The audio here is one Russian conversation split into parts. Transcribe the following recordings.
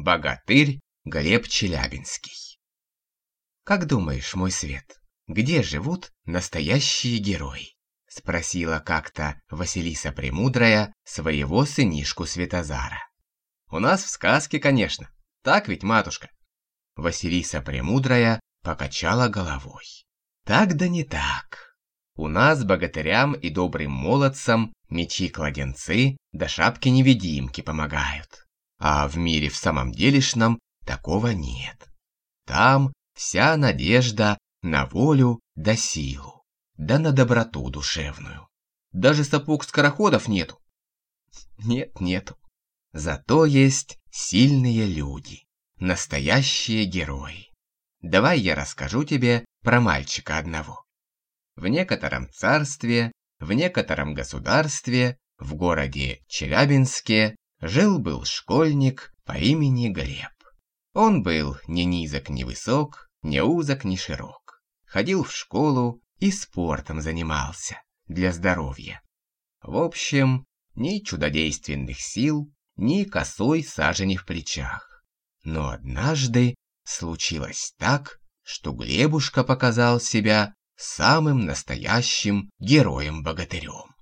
Богатырь Глеб Челябинский. Как думаешь, мой свет, где живут настоящие герои? Спросила как-то Василиса Премудрая своего сынишку Светозара. У нас в сказке, конечно. Так ведь, матушка? Василиса Премудрая покачала головой. Так да не так. У нас богатырям и добрым молодцам мечи-кладенцы да шапки-невидимки помогают. А в мире в самом делешном такого нет. Там вся надежда на волю да силу, да на доброту душевную. Даже сапог скороходов нету. Нет, нету. Зато есть сильные люди, настоящие герои. Давай я расскажу тебе про мальчика одного. В некотором царстве, в некотором государстве, в городе Челябинске жил-был школьник по имени Глеб. Он был ни низок, ни высок, ни узок, ни широк. Ходил в школу и спортом занимался для здоровья. В общем, ни чудодейственных сил, ни косой сажени в плечах. Но однажды случилось так, что Глебушка показал себя самым настоящим героем-богатырем.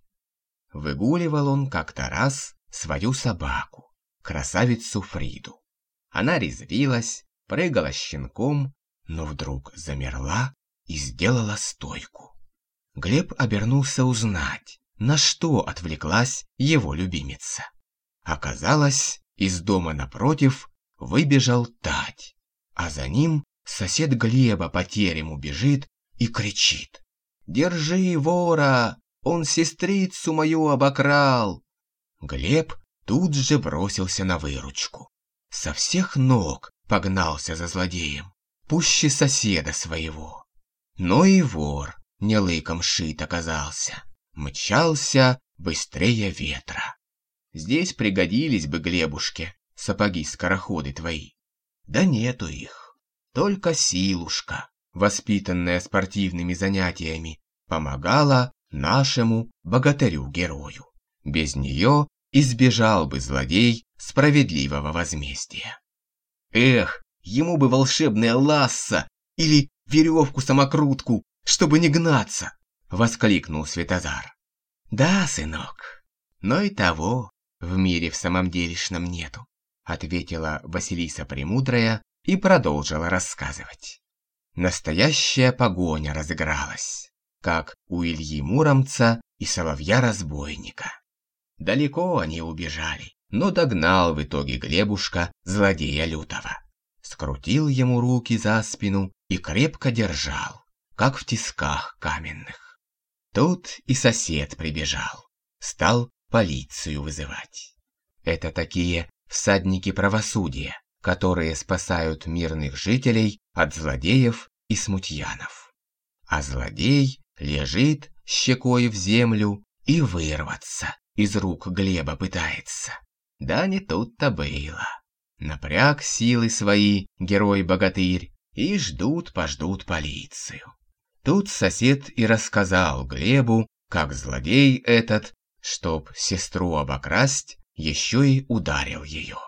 Выгуливал он как-то раз свою собаку, красавицу Фриду. Она резвилась, прыгала щенком, но вдруг замерла и сделала стойку. Глеб обернулся узнать, на что отвлеклась его любимица. Оказалось, из дома напротив выбежал Тать, а за ним сосед Глеба по терему бежит и кричит. «Держи вора! Он сестрицу мою обокрал!» Глеб тут же бросился на выручку. Со всех ног погнался за злодеем, пуще соседа своего. Но и вор не лыком шит оказался, мчался быстрее ветра. Здесь пригодились бы Глебушке сапоги-скороходы твои. Да нету их, только силушка, воспитанная спортивными занятиями, помогала нашему богатырю-герою. Без нее избежал бы злодей справедливого возмездия. Эх, ему бы волшебное ласса или веревку-самокрутку, чтобы не гнаться, воскликнул Светозар. Да, сынок, но и того в мире в самом делешном нету, ответила Василиса Премудрая и продолжила рассказывать. Настоящая погоня разыгралась, как у Ильи Муромца и Соловья-разбойника. Далеко они убежали, но догнал в итоге Глебушка злодея лютого. Скрутил ему руки за спину и крепко держал, как в тисках каменных. Тут и сосед прибежал, стал полицию вызывать. Это такие всадники правосудия, которые спасают мирных жителей от злодеев и смутьянов. А злодей лежит щекой в землю и вырваться из рук Глеба пытается. Да не тут-то было. Напряг силы свои герой-богатырь и ждут-пождут полицию. Тут сосед и рассказал Глебу, как злодей этот, чтоб сестру обокрасть, еще и ударил ее.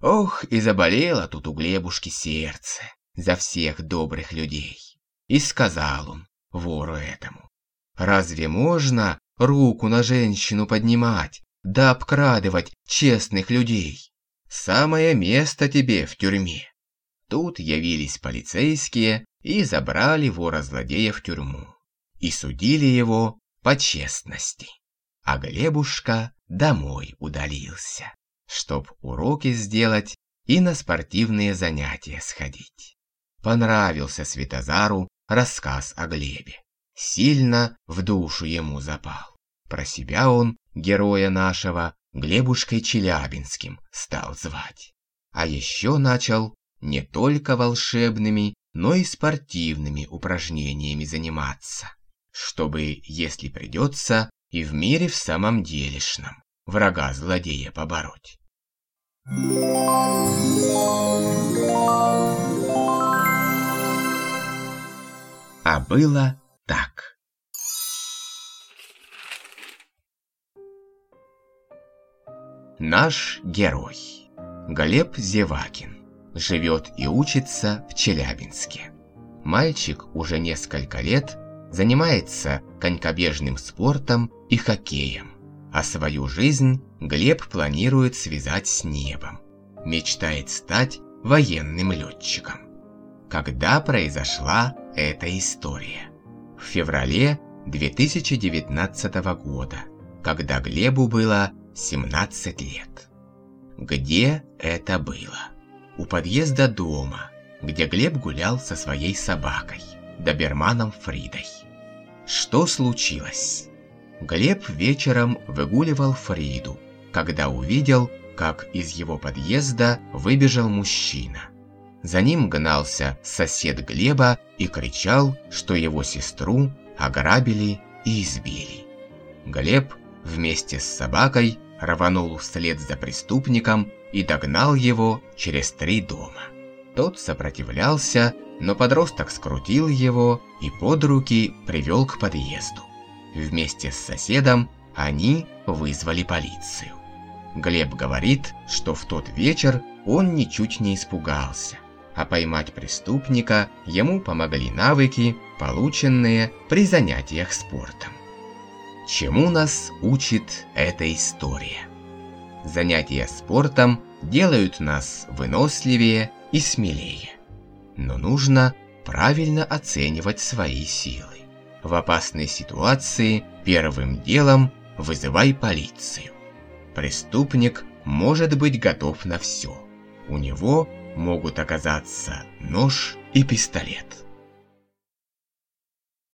Ох, и заболело тут у Глебушки сердце за всех добрых людей. И сказал он вору этому, разве можно руку на женщину поднимать, да обкрадывать честных людей. Самое место тебе в тюрьме. Тут явились полицейские и забрали вора-злодея в тюрьму. И судили его по честности. А Глебушка домой удалился, чтоб уроки сделать и на спортивные занятия сходить. Понравился Светозару рассказ о Глебе сильно в душу ему запал. Про себя он, героя нашего, Глебушкой Челябинским стал звать. А еще начал не только волшебными, но и спортивными упражнениями заниматься, чтобы, если придется, и в мире в самом делешном врага-злодея побороть. А было так. Наш герой. Глеб Зевакин. Живет и учится в Челябинске. Мальчик уже несколько лет занимается конькобежным спортом и хоккеем, а свою жизнь Глеб планирует связать с небом. Мечтает стать военным летчиком. Когда произошла эта история? Феврале 2019 года, когда Глебу было 17 лет. Где это было? У подъезда дома, где Глеб гулял со своей собакой, доберманом Фридой. Что случилось? Глеб вечером выгуливал Фриду, когда увидел, как из его подъезда выбежал мужчина. За ним гнался сосед Глеба и кричал, что его сестру ограбили и избили. Глеб вместе с собакой рванул вслед за преступником и догнал его через три дома. Тот сопротивлялся, но подросток скрутил его и под руки привел к подъезду. Вместе с соседом они вызвали полицию. Глеб говорит, что в тот вечер он ничуть не испугался, а поймать преступника ему помогли навыки, полученные при занятиях спортом. Чему нас учит эта история? Занятия спортом делают нас выносливее и смелее. Но нужно правильно оценивать свои силы. В опасной ситуации первым делом вызывай полицию. Преступник может быть готов на все. У него могут оказаться нож и пистолет.